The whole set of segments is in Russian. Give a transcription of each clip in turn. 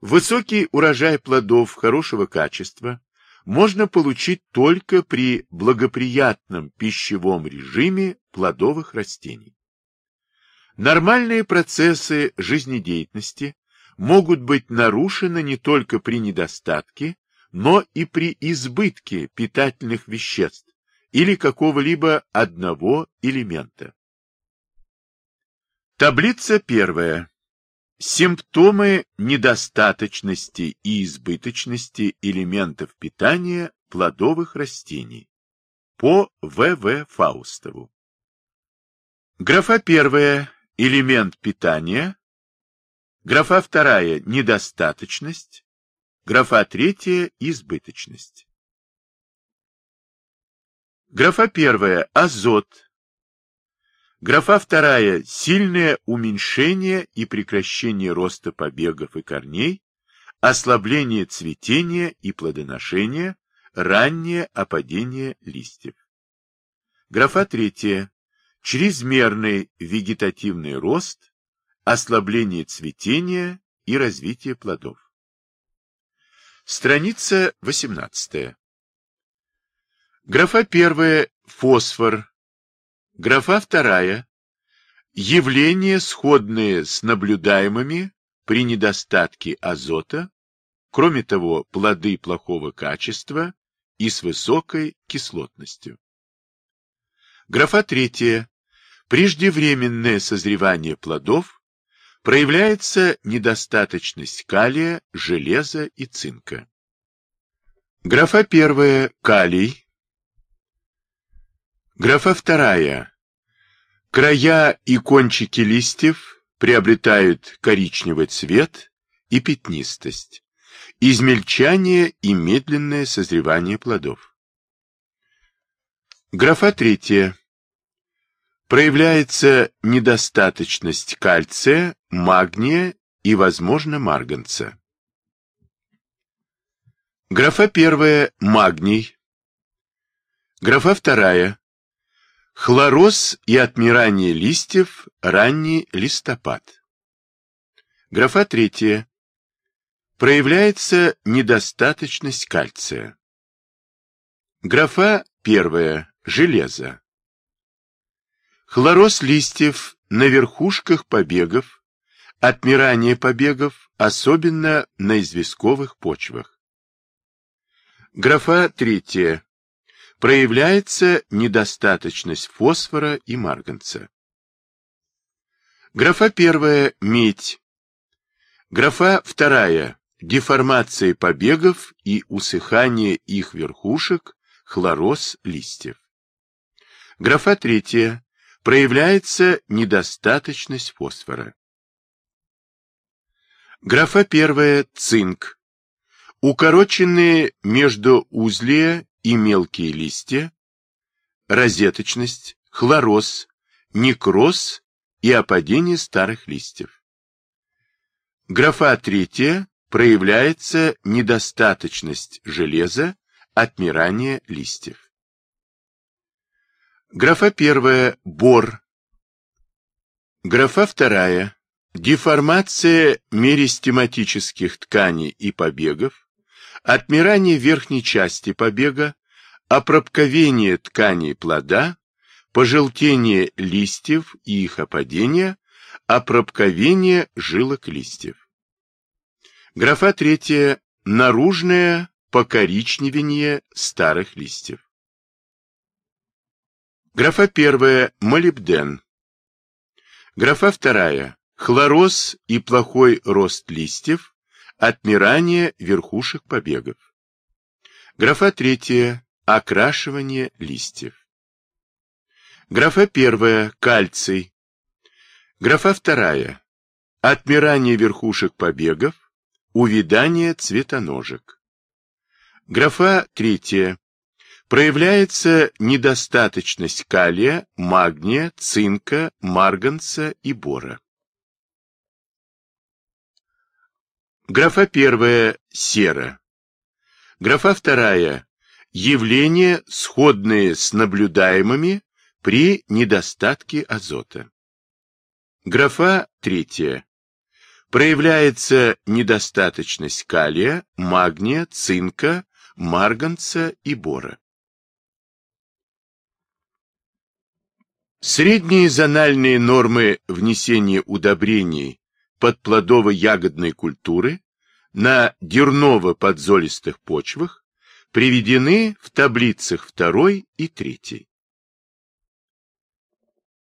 Высокий урожай плодов хорошего качества можно получить только при благоприятном пищевом режиме плодовых растений. Нормальные процессы жизнедеятельности могут быть нарушены не только при недостатке, но и при избытке питательных веществ или какого-либо одного элемента. Таблица первая. Симптомы недостаточности и избыточности элементов питания плодовых растений. По В.В. Фаустову. Графа первая. Элемент питания. Графа вторая. Недостаточность. Графа третья. Избыточность. Графа первая. Азот Графа вторая – сильное уменьшение и прекращение роста побегов и корней, ослабление цветения и плодоношения, раннее опадение листьев. Графа третья – чрезмерный вегетативный рост, ослабление цветения и развитие плодов. Страница 18. Графа первая – фосфор, Графа вторая. Явления, сходные с наблюдаемыми при недостатке азота, кроме того, плоды плохого качества и с высокой кислотностью. Графа третья. Преждевременное созревание плодов проявляется недостаточность калия, железа и цинка. Графа первая. Калий. Графа вторая. Края и кончики листьев приобретают коричневый цвет и пятнистость, измельчание и медленное созревание плодов. Графа третья. Проявляется недостаточность кальция, магния и, возможно, марганца. Графа первая – магний. Графа вторая Хлороз и отмирание листьев, ранний листопад. Графа третья. Проявляется недостаточность кальция. Графа первая. Железо. Хлороз листьев на верхушках побегов, отмирание побегов, особенно на известковых почвах. Графа третья проявляется недостаточность фосфора и марганца. Графа первая – медь. Графа вторая – деформация побегов и усыхание их верхушек, хлороз листьев. Графа третья – проявляется недостаточность фосфора. Графа первая – цинк. Укороченные между узле и мелкие листья, розеточность, хлороз, некроз и опадение старых листьев. Графа третья проявляется недостаточность железа, отмирание листьев. Графа первая – бор. Графа вторая – деформация меристематических тканей и побегов, Отмирание верхней части побега, опробковение тканей плода, пожелтение листьев и их опадение, опробковение жилок листьев. Графа третья. Наружное покоричневение старых листьев. Графа первая. Молибден. Графа вторая. Хлороз и плохой рост листьев, Отмирание верхушек побегов. Графа третья. Окрашивание листьев. Графа первая. Кальций. Графа вторая. Отмирание верхушек побегов. Увядание цветоножек. Графа третья. Проявляется недостаточность калия, магния, цинка, марганца и бора. Графа первая – сера. Графа вторая – явления, сходные с наблюдаемыми при недостатке азота. Графа третья проявляется недостаточность калия, магния, цинка, марганца и бора. Средние зональные нормы внесения удобрений под плодово-ягодной культуры на дерново-подзолистых почвах приведены в таблицах 2 и 3.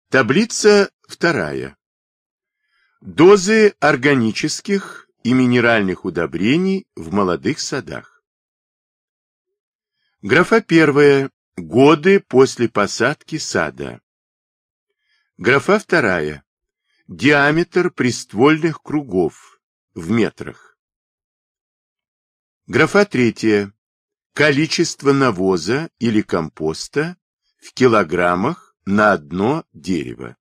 Таблица 2. Дозы органических и минеральных удобрений в молодых садах. Графа 1. Годы после посадки сада. Графа 2. Диаметр приствольных кругов в метрах. Графа 3. Количество навоза или компоста в килограммах на одно дерево.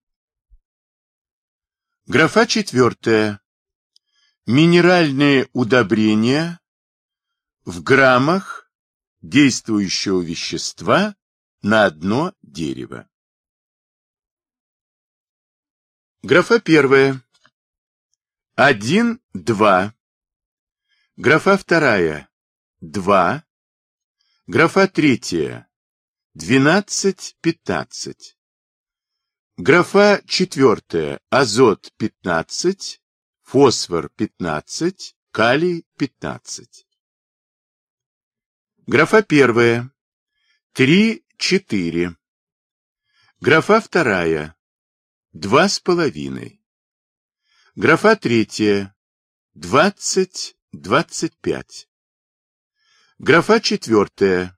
Графа четвертая. Минеральные удобрения в граммах действующего вещества на одно дерево. Графа первая. Один, два. Графа вторая. Два. Графа третья. Двенадцать, пятнадцать. Графа четвертая. Азот 15, фосфор 15, калий 15. Графа первая. 3-4. Графа вторая. Два с половиной. Графа третья. 20-25. Графа четвертая.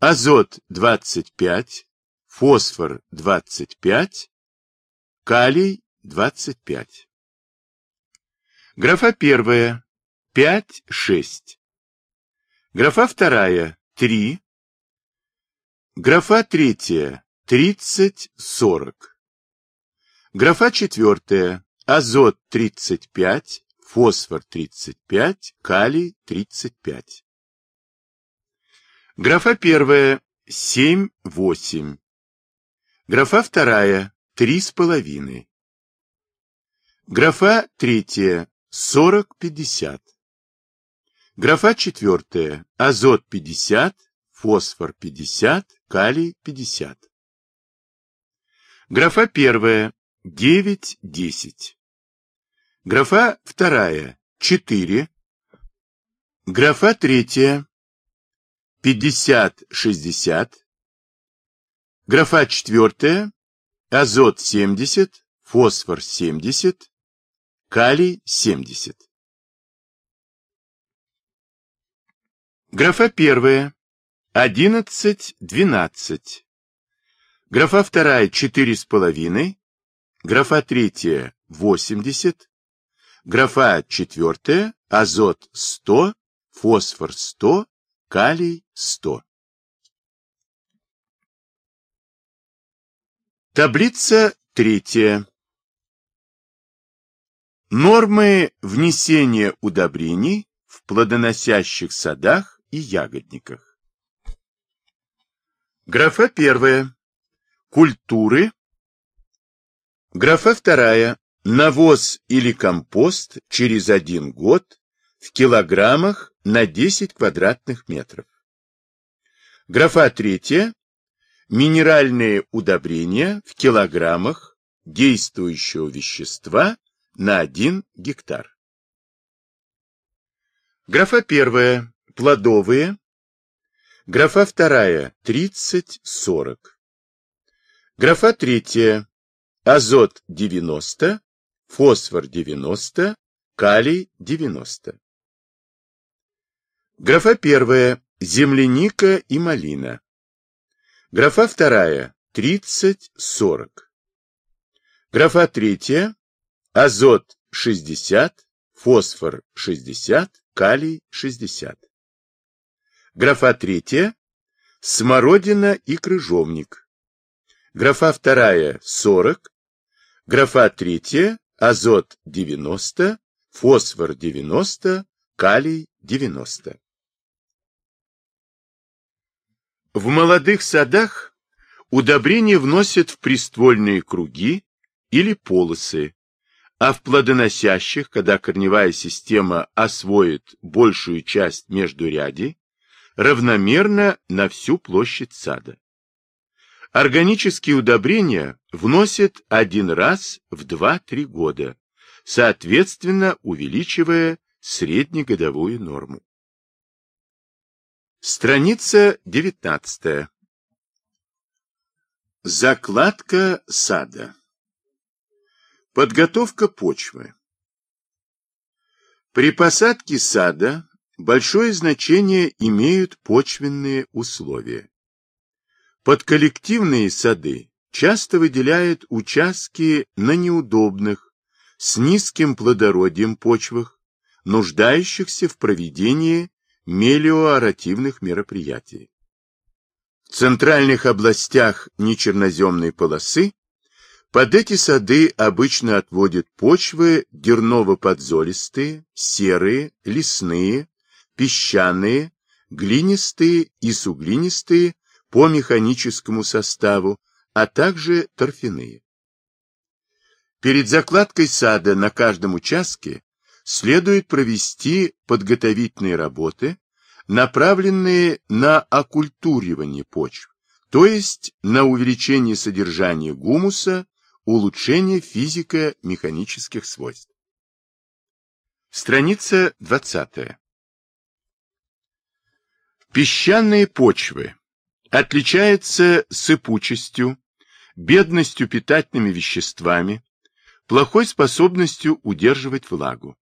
Азот 25, фосфор 25, калий 25. Графа первая 5-6. Графа вторая 3. Графа третья 30-40. Графа четвертая азот 35, фосфор 35, калий 35. Графа первая 7-8. Графа вторая – три с половиной. Графа третья – сорок-пятьдесят. Графа четвертая – азот пятьдесят, фосфор пятьдесят, калий пятьдесят. Графа первая – девять-десять. Графа вторая – четыре. Графа третья – пятьдесят-шестьдесят. Графа четвертая. Азот 70, фосфор 70, калий 70. Графа первая. 11, 12. Графа вторая 4,5. Графа третья 80. Графа четвертая. Азот 100, фосфор 100, калий 100. Таблица третья. Нормы внесения удобрений в плодоносящих садах и ягодниках. Графа первая. Культуры. Графа вторая. Навоз или компост через один год в килограммах на 10 квадратных метров. Графа третья минеральные удобрения в килограммах действующего вещества на 1 гектар. Графа первая. Плодовые. Графа вторая. 30-40. Графа третья. Азот 90, фосфор 90, калий 90. Графа первая. Земляника и малина. Графа вторая – 30-40. Графа третья – азот 60, фосфор 60, калий 60. Графа третья – смородина и крыжовник. Графа вторая – 40. Графа третья – азот 90, фосфор 90, калий 90. В молодых садах удобрения вносят в приствольные круги или полосы, а в плодоносящих, когда корневая система освоит большую часть междурядий, равномерно на всю площадь сада. Органические удобрения вносят один раз в 2-3 года, соответственно увеличивая среднегодовую норму. Страница 19. Закладка сада. Подготовка почвы. При посадке сада большое значение имеют почвенные условия. Под коллективные сады часто выделяют участки на неудобных, с низким плодородием почвах, нуждающихся в проведении мелиоративных мероприятий. В центральных областях нечерноземной полосы под эти сады обычно отводят почвы дерново-подзолистые, серые, лесные, песчаные, глинистые и суглинистые по механическому составу, а также торфяные. Перед закладкой сада на каждом участке следует провести подготовительные работы, направленные на окультуривание почв, то есть на увеличение содержания гумуса Улучшение физико-механических свойств. Страница 20. Песчаные почвы отличаются сыпучестью, бедностью питательными веществами, плохой способностью удерживать влагу.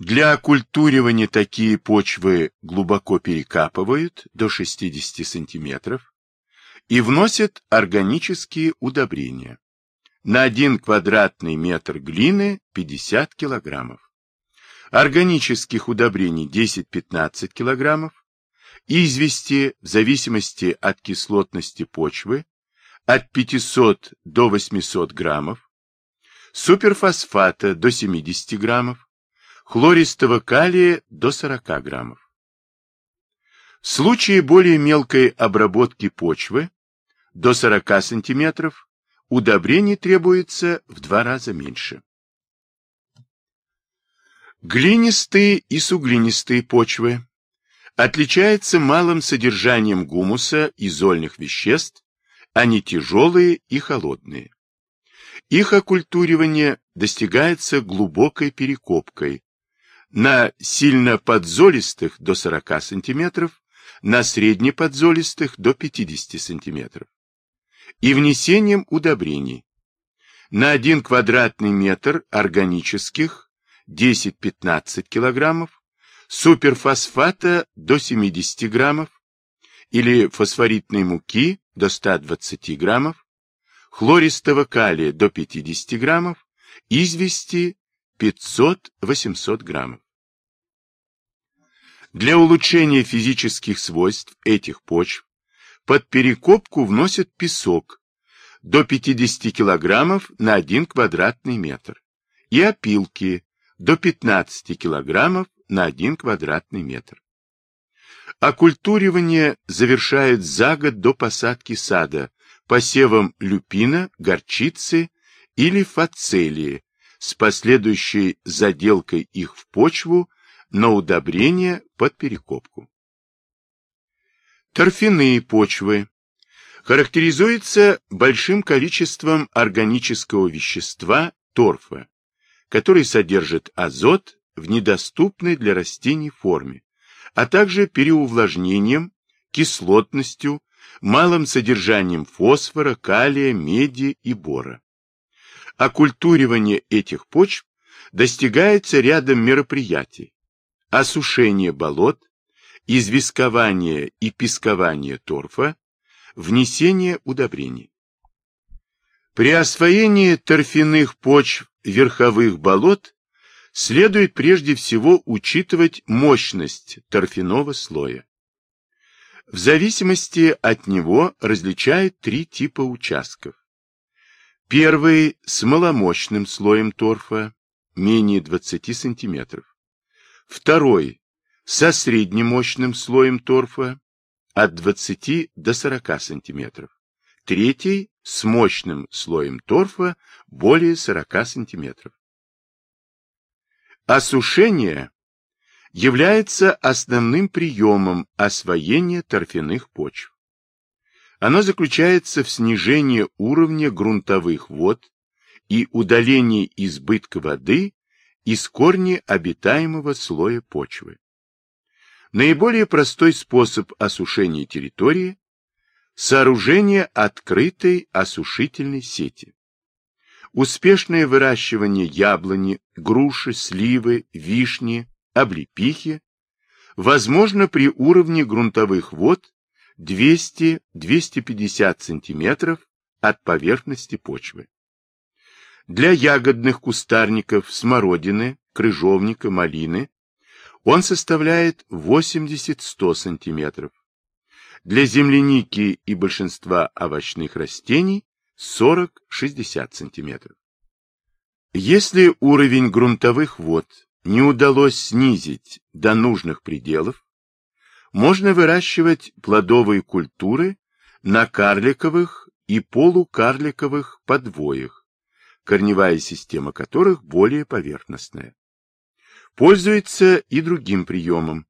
Для окультуривания такие почвы глубоко перекапывают до 60 сантиметров, и вносят органические удобрения. На 1 квадратный метр глины 50 килограммов. Органических удобрений 10-15 килограммов. Извести в зависимости от кислотности почвы от 500 до 800 граммов. Суперфосфата до 70 граммов. Хлористого калия до 40 граммов. В случае более мелкой обработки почвы до 40 сантиметров, удобрений требуется в два раза меньше. Глинистые и суглинистые почвы отличаются малым содержанием гумуса и зольных веществ, они тяжелые и холодные. Их окультуривание достигается глубокой перекопкой на сильно подзолистых до 40 см, на среднеподзолистых до 50 см и внесением удобрений. На 1 квадратный метр органических 10-15 килограммов, суперфосфата до 70 граммов или фосфоритной муки до 120 граммов, хлористого калия до 50 граммов, извести 500-800 граммов. Для улучшения физических свойств этих почв под перекопку вносят песок до 50 килограммов на 1 квадратный метр и опилки до 15 килограммов на 1 квадратный метр. Окультуривание завершают за год до посадки сада посевом люпина, горчицы или фацелии с последующей заделкой их в почву на удобрение под перекопку. Торфяные почвы характеризуются большим количеством органического вещества торфа, который содержит азот в недоступной для растений форме, а также переувлажнением, кислотностью, малым содержанием фосфора, калия, меди и бора. Окультуривание этих почв достигается рядом мероприятий. Осушение болот, известкование и пескование торфа, внесение удобрений. При освоении торфяных почв верховых болот следует прежде всего учитывать мощность торфяного слоя. В зависимости от него различают три типа участков. Первый с маломощным слоем торфа, менее 20 см. Второй со среднемощным слоем торфа от 20 до 40 см. Третий с мощным слоем торфа более 40 см. Осушение является основным приемом освоения торфяных почв. Оно заключается в снижении уровня грунтовых вод и удалении избытка воды из корня обитаемого слоя почвы. Наиболее простой способ осушения территории – сооружение открытой осушительной сети. Успешное выращивание яблони, груши, сливы, вишни, облепихи возможно при уровне грунтовых вод 200-250 см от поверхности почвы. Для ягодных кустарников смородины, крыжовника, малины он составляет 80-100 см. Для земляники и большинства овощных растений 40-60 см. Если уровень грунтовых вод не удалось снизить до нужных пределов, можно выращивать плодовые культуры на карликовых и полукарликовых подвоях, корневая система которых более поверхностная. Пользуется и другим приемом.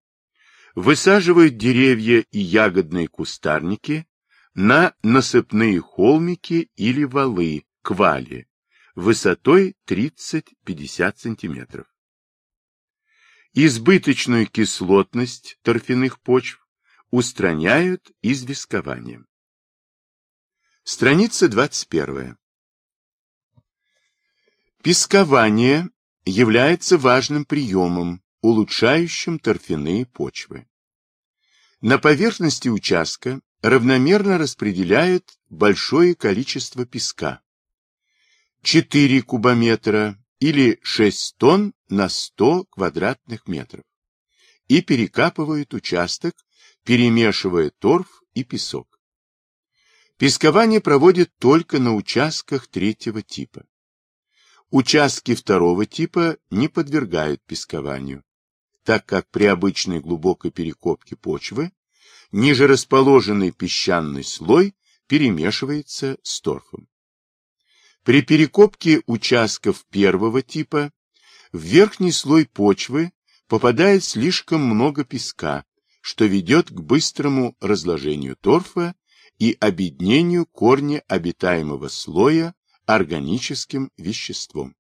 Высаживают деревья и ягодные кустарники на насыпные холмики или валы, квали, высотой 30-50 см. Избыточную кислотность торфяных почв устраняют известкованием. Страница 21. Пескование является важным приемом, улучшающим торфяные почвы. На поверхности участка равномерно распределяют большое количество песка. 4 кубометра или 6 тонн на 100 квадратных метров и перекапывают участок, перемешивая торф и песок. Пескование проводят только на участках третьего типа. Участки второго типа не подвергают пескованию, так как при обычной глубокой перекопке почвы ниже расположенный песчаный слой перемешивается с торфом. При перекопке участков первого типа в верхний слой почвы попадает слишком много песка, что ведет к быстрому разложению торфа и обеднению корня обитаемого слоя органическим веществом.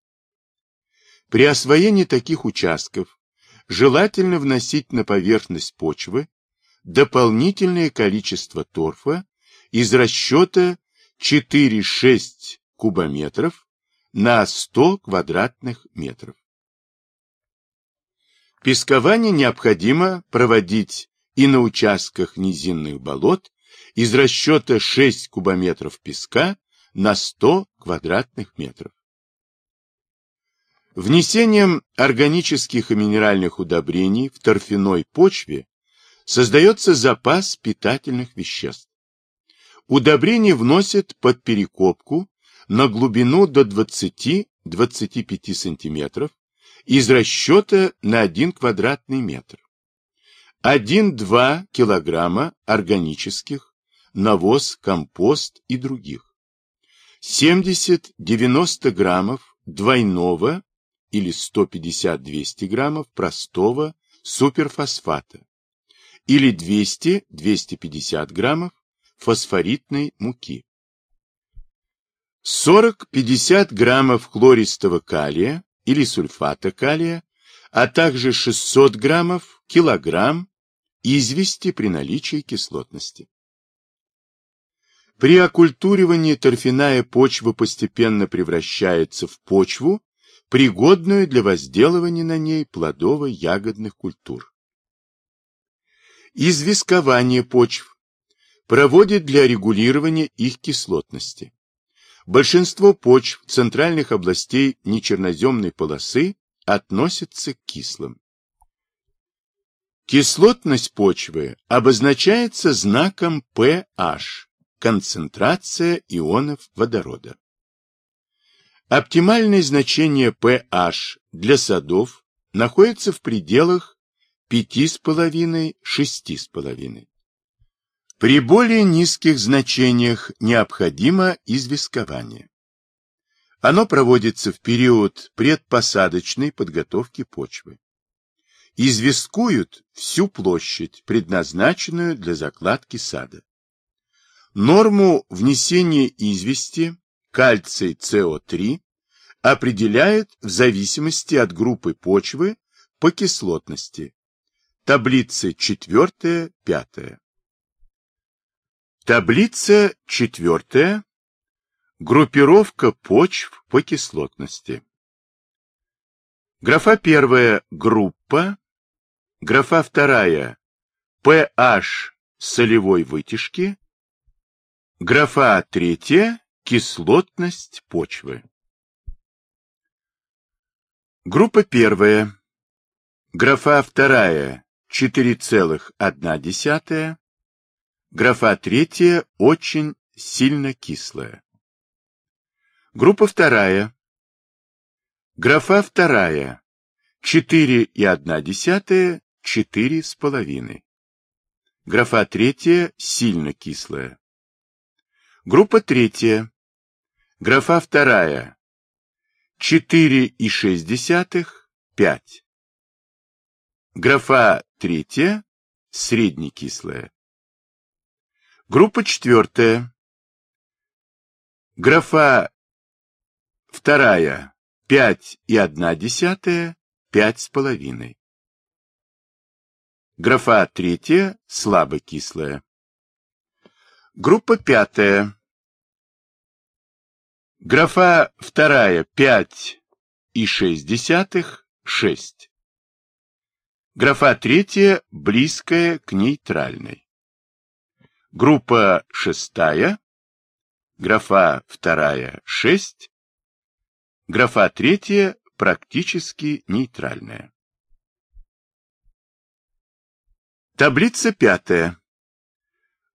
При освоении таких участков желательно вносить на поверхность почвы дополнительное количество торфа из расчета 4-6 кубометров на 100 квадратных метров. Пескование необходимо проводить и на участках низинных болот из расчета 6 кубометров песка на 100 квадратных метров. Внесением органических и минеральных удобрений в торфяной почве создается запас питательных веществ. Удобрения вносят под перекопку на глубину до 20-25 см из расчета на 1 квадратный метр. 1-2 килограмма органических, навоз, компост и других. 70-90 граммов двойного или 150-200 граммов простого суперфосфата или 200-250 граммов фосфоритной муки. 40-50 граммов хлористого калия или сульфата калия, а также 600 граммов, килограмм извести при наличии кислотности. При оккультуривании торфяная почва постепенно превращается в почву, пригодную для возделывания на ней плодово-ягодных культур. Известкование почв проводит для регулирования их кислотности. Большинство почв центральных областей нечерноземной полосы относятся к кислым. Кислотность почвы обозначается знаком pH – концентрация ионов водорода. Оптимальное значение pH для садов находится в пределах 5,5-6,5. При более низких значениях необходимо известкование. Оно проводится в период предпосадочной подготовки почвы. Известкуют всю площадь, предназначенную для закладки сада. Норму внесения извести кальций СО3 определяет в зависимости от группы почвы по кислотности. Таблицы 4-5. Таблица 4. Группировка почв по кислотности. Графа первая – группа. Графа вторая – pH солевой вытяжки. Графа третья – кислотность почвы. Группа первая. Графа вторая – 4,1. Графа третья очень сильно кислая. Группа вторая. Графа вторая. 4 и 1 десятая, 4 с половиной. Графа третья сильно кислая. Группа третья. Графа вторая. 4 и 6 десятых, 5. Графа третья среднекислая. Группа четвертая. Графа вторая. Пять и одна десятая, пять с половиной. Графа третья. Слабокислая. Группа пятая. Графа вторая. Пять и шесть десятых, шесть. Графа третья. Близкая к нейтральной. Группа шестая, графа вторая – шесть, графа третья – практически нейтральная. Таблица пятая.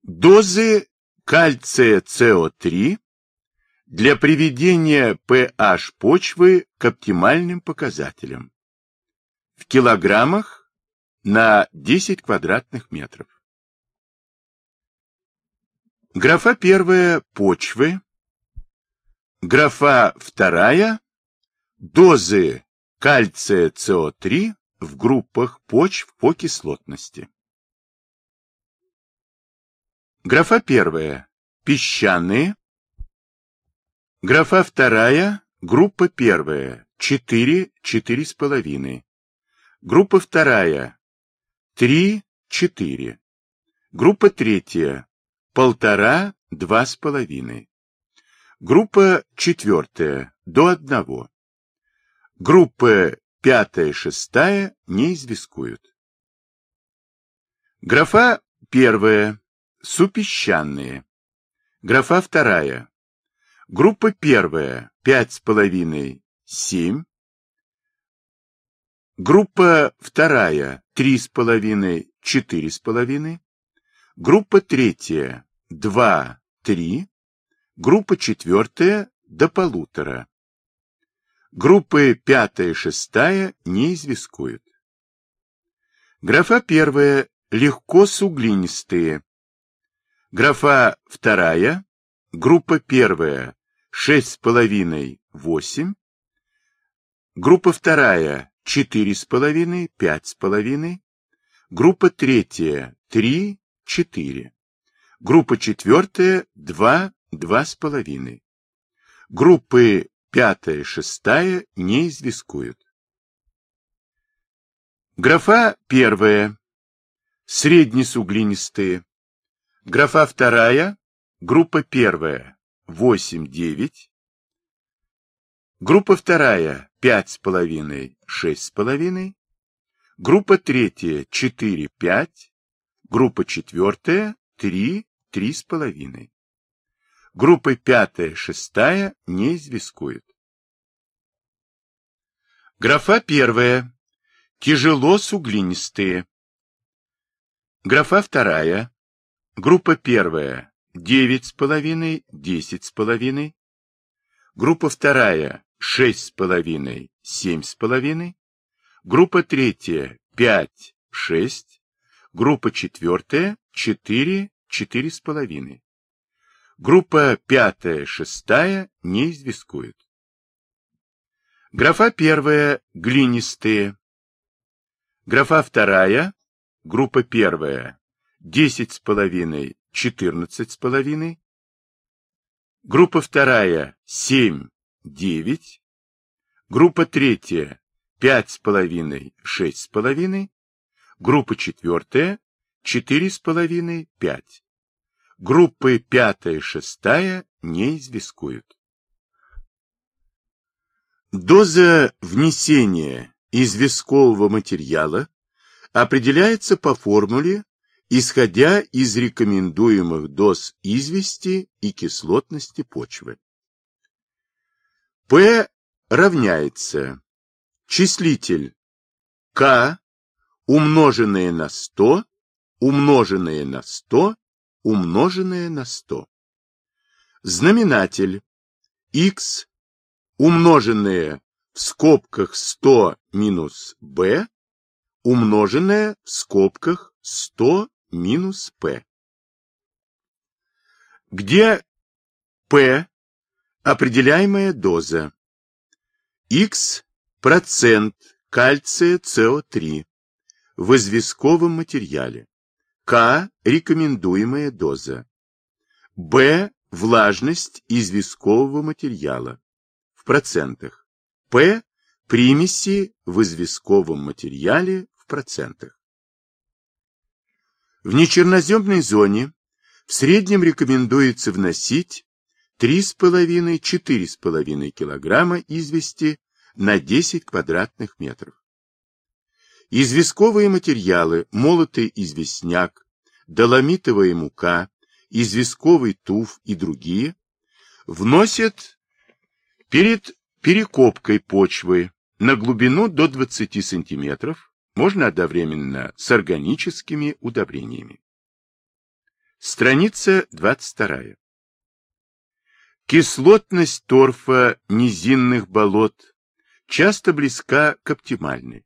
Дозы кальция СО3 для приведения pH почвы к оптимальным показателям в килограммах на 10 квадратных метров. Графа первая – почвы. Графа вторая – дозы кальция СО3 в группах почв по кислотности. Графа первая – песчаные. Графа вторая – группа первая – 4, 4,5. Группа вторая – 3, 4. Группа третья полтора, два с половиной. Группа четвертая, до одного. Группы пятая, шестая не извескуют. Графа первая, супесчанные. Графа вторая. Группа первая, пять с половиной, семь. Группа вторая, три с половиной, четыре с половиной. Группа третья – 2-3. Группа четвертая – до полутора. Группы пятая шестая не извескуют. Графа первая – легко суглинистые. Графа вторая, группа первая – шесть с половиной, восемь. Группа вторая – четыре с половиной, пять с половиной. Группа третья – три, 4. Группа четвертая – 2, 2,5. Группы пятая, шестая не извескуют. Графа первая – среднесуглинистые. Графа вторая – группа первая – 8, 9. Группа вторая – 5,5, 6,5. Группа третья – 4, 5. Группа четвертая – три, три с половиной. Группы пятая, шестая не извескуют. Графа первая. Тяжело суглинистые. Графа вторая. Группа первая. Девять с половиной, десять с половиной. Группа вторая. Шесть с половиной, семь с половиной. Группа третья. Пять, шесть. Группа четвертая – 4, 4,5. Группа пятая, шестая не извескуют. Графа первая – глинистые. Графа вторая, группа первая – 10,5, 14,5. Группа вторая – 7, 9. Группа третья – 5,5, 6,5. Группа четвертая – 4,5, 5. Группы пятая и шестая не извескуют. Доза внесения известкового материала определяется по формуле, исходя из рекомендуемых доз извести и кислотности почвы. P равняется числитель К умноженное на 100 умноженное на 100 умноженное на 100. Знаменатель x умноженное в скобках 100 минус b умноженное в скобках 100 минус p. Где p определяемая доза? x процент кальция СО3 в известковом материале. К – рекомендуемая доза. Б – влажность известкового материала в процентах. П – примеси в известковом материале в процентах. В нечерноземной зоне в среднем рекомендуется вносить 3,5-4,5 кг извести на 10 квадратных метров. Известковые материалы, молотый известняк, доломитовая мука, известковый туф и другие, вносят перед перекопкой почвы на глубину до 20 см, можно одновременно с органическими удобрениями. Страница 22. Кислотность торфа низинных болот часто близка к оптимальной.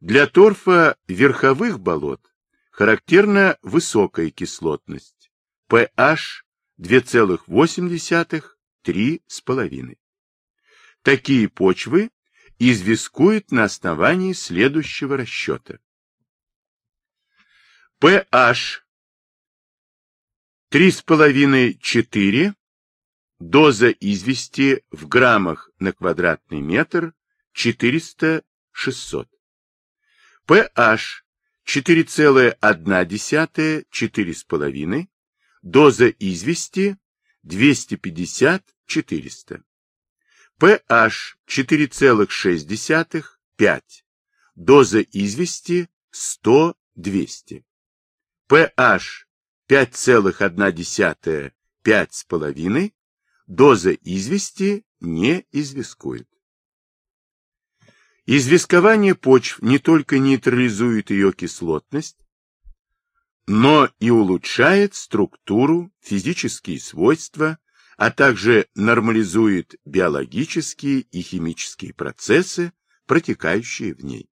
Для торфа верховых болот характерна высокая кислотность, pH 2,8-3,5. Такие почвы извескуют на основании следующего расчета. pH 3,5-4, доза извести в граммах на квадратный метр 400-600 pH 4,1-4,5, доза извести 250-400. pH 4,6-5, доза извести 100-200. pH 5,1-5,5, доза извести не извескует. Известкование почв не только нейтрализует ее кислотность, но и улучшает структуру, физические свойства, а также нормализует биологические и химические процессы, протекающие в ней.